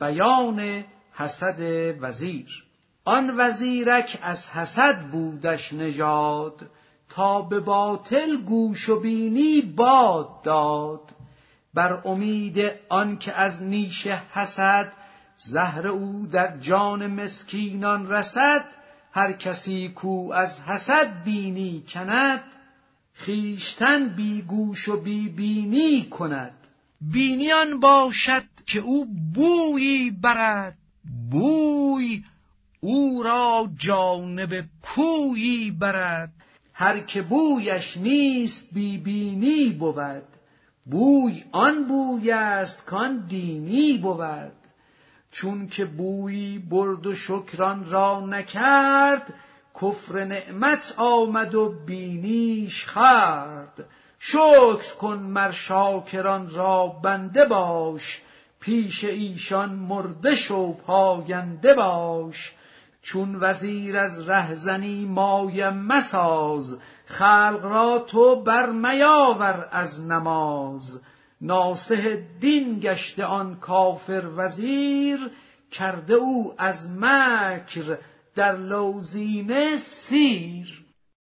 بیان حسد وزیر. آن وزیرک از حسد بودش نژاد تا به باطل گوش و بینی باد داد. بر امید آنکه از نیش حسد زهر او در جان مسکینان رسد هر کسی کو از حسد بینی کند خیشتن بی گوش و بی بینی کند. بینیان باشد که او بویی برد بوی او را جانب کویی برد. هر که بویش نیست بی بینی بود بوی آن بوی است کان دینی بود. چون که بویی برد و شکران را نکرد کفر نعمت آمد و بینیش خرد شکر کن مر شاکران را بنده باش پیش ایشان مرده شو پاینده باش. چون وزیر از رهزنی مایه مساز خلق را تو بر میاور از نماز. ناصح دین گشته آن کافر وزیر کرده او از مکر در لوزینه سیر.